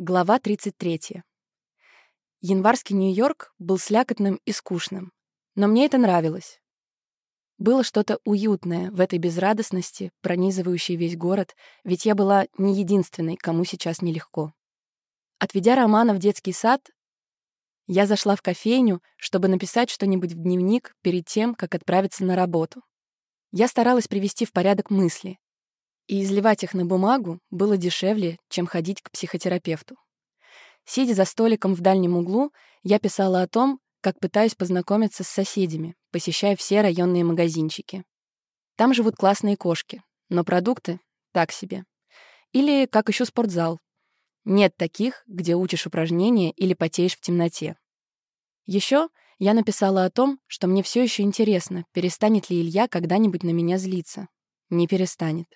Глава 33. Январский Нью-Йорк был слякотным и скучным, но мне это нравилось. Было что-то уютное в этой безрадостности, пронизывающей весь город, ведь я была не единственной, кому сейчас нелегко. Отведя Романа в детский сад, я зашла в кофейню, чтобы написать что-нибудь в дневник перед тем, как отправиться на работу. Я старалась привести в порядок мысли, и изливать их на бумагу было дешевле, чем ходить к психотерапевту. Сидя за столиком в дальнем углу, я писала о том, как пытаюсь познакомиться с соседями, посещая все районные магазинчики. Там живут классные кошки, но продукты — так себе. Или как еще спортзал. Нет таких, где учишь упражнения или потеешь в темноте. Еще я написала о том, что мне все еще интересно, перестанет ли Илья когда-нибудь на меня злиться. Не перестанет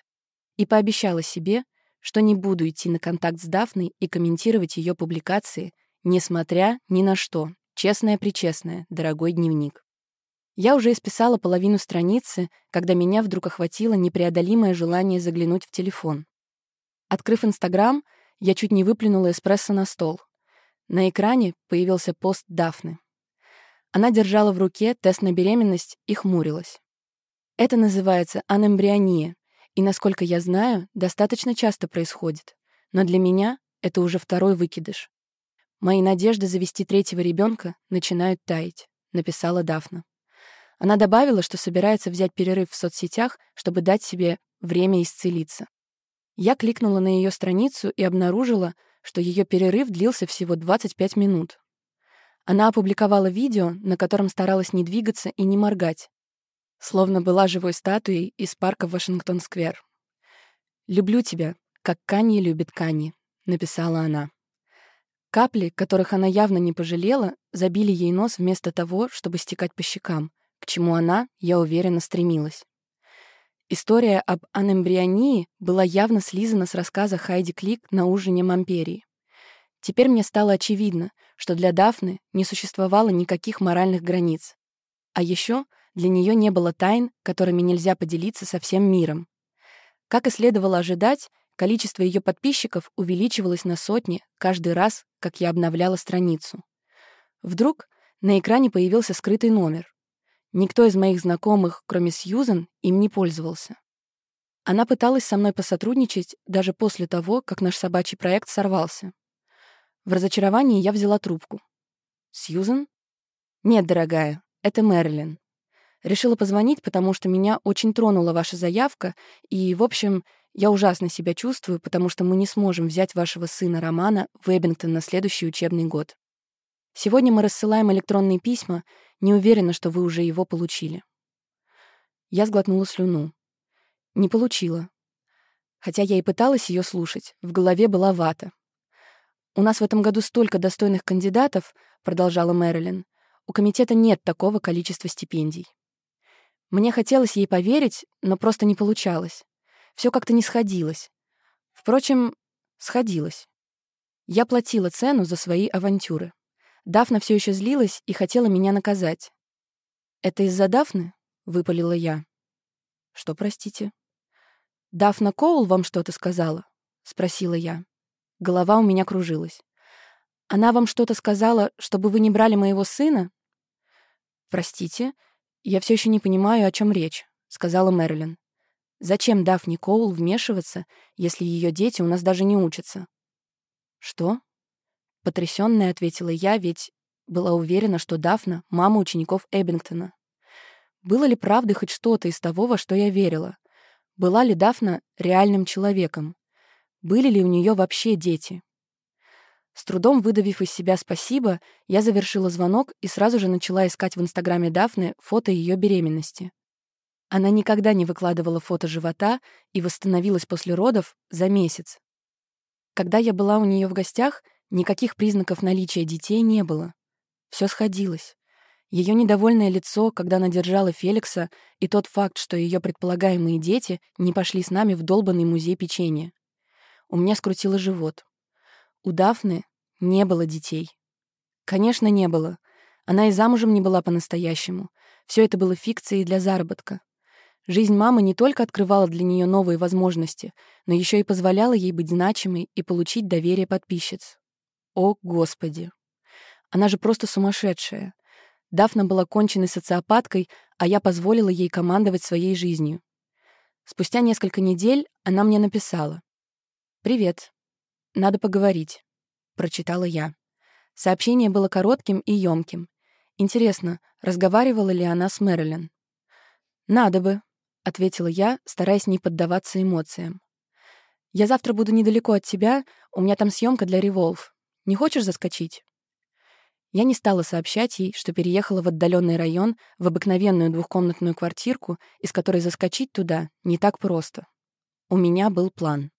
и пообещала себе, что не буду идти на контакт с Дафной и комментировать ее публикации, несмотря ни на что. Честное-причестное, дорогой дневник. Я уже исписала половину страницы, когда меня вдруг охватило непреодолимое желание заглянуть в телефон. Открыв Инстаграм, я чуть не выплюнула эспрессо на стол. На экране появился пост Дафны. Она держала в руке тест на беременность и хмурилась. Это называется анембриония, и, насколько я знаю, достаточно часто происходит. Но для меня это уже второй выкидыш. Мои надежды завести третьего ребенка начинают таять, написала Дафна. Она добавила, что собирается взять перерыв в соцсетях, чтобы дать себе время исцелиться. Я кликнула на ее страницу и обнаружила, что ее перерыв длился всего 25 минут. Она опубликовала видео, на котором старалась не двигаться и не моргать, словно была живой статуей из парка Вашингтон-сквер. «Люблю тебя, как Канье любит Канье», — написала она. Капли, которых она явно не пожалела, забили ей нос вместо того, чтобы стекать по щекам, к чему она, я уверена, стремилась. История об анембрионии была явно слизана с рассказа Хайди Клик на ужине Мамперии. Теперь мне стало очевидно, что для Дафны не существовало никаких моральных границ. А еще для нее не было тайн, которыми нельзя поделиться со всем миром. Как и следовало ожидать, количество ее подписчиков увеличивалось на сотни каждый раз, как я обновляла страницу. Вдруг на экране появился скрытый номер. Никто из моих знакомых, кроме Сьюзен, им не пользовался. Она пыталась со мной посотрудничать даже после того, как наш собачий проект сорвался. В разочаровании я взяла трубку. «Сьюзен?» «Нет, дорогая, это Мэрилин. Решила позвонить, потому что меня очень тронула ваша заявка, и, в общем, я ужасно себя чувствую, потому что мы не сможем взять вашего сына Романа в Эббингтон на следующий учебный год. Сегодня мы рассылаем электронные письма, не уверена, что вы уже его получили. Я сглотнула слюну. Не получила. Хотя я и пыталась ее слушать, в голове была вата. «У нас в этом году столько достойных кандидатов», — продолжала Мэрилин. «У комитета нет такого количества стипендий». Мне хотелось ей поверить, но просто не получалось. Все как-то не сходилось. Впрочем, сходилось. Я платила цену за свои авантюры. Дафна все еще злилась и хотела меня наказать. «Это из-за Дафны?» — выпалила я. «Что, простите?» «Дафна Коул вам что-то сказала?» — спросила я. Голова у меня кружилась. «Она вам что-то сказала, чтобы вы не брали моего сына?» «Простите?» «Я все еще не понимаю, о чем речь», — сказала Мэрилин. «Зачем Дафни Коул вмешиваться, если ее дети у нас даже не учатся?» «Что?» — потрясённая ответила я, ведь была уверена, что Дафна — мама учеников Эббингтона. Было ли правдой хоть что-то из того, во что я верила? Была ли Дафна реальным человеком? Были ли у нее вообще дети? С трудом выдавив из себя «спасибо», я завершила звонок и сразу же начала искать в Инстаграме Дафны фото ее беременности. Она никогда не выкладывала фото живота и восстановилась после родов за месяц. Когда я была у нее в гостях, никаких признаков наличия детей не было. Все сходилось. Ее недовольное лицо, когда она держала Феликса, и тот факт, что ее предполагаемые дети не пошли с нами в долбанный музей печенья. У меня скрутило живот. У Дафны не было детей. Конечно, не было. Она и замужем не была по-настоящему. Все это было фикцией для заработка. Жизнь мамы не только открывала для нее новые возможности, но еще и позволяла ей быть значимой и получить доверие подписчиц. О, Господи! Она же просто сумасшедшая. Дафна была конченной социопаткой, а я позволила ей командовать своей жизнью. Спустя несколько недель она мне написала. «Привет. Надо поговорить», — прочитала я. Сообщение было коротким и ёмким. Интересно, разговаривала ли она с Мэрилин? «Надо бы», — ответила я, стараясь не поддаваться эмоциям. «Я завтра буду недалеко от тебя, у меня там съемка для «Револв». Не хочешь заскочить?» Я не стала сообщать ей, что переехала в отдаленный район, в обыкновенную двухкомнатную квартирку, из которой заскочить туда не так просто. У меня был план.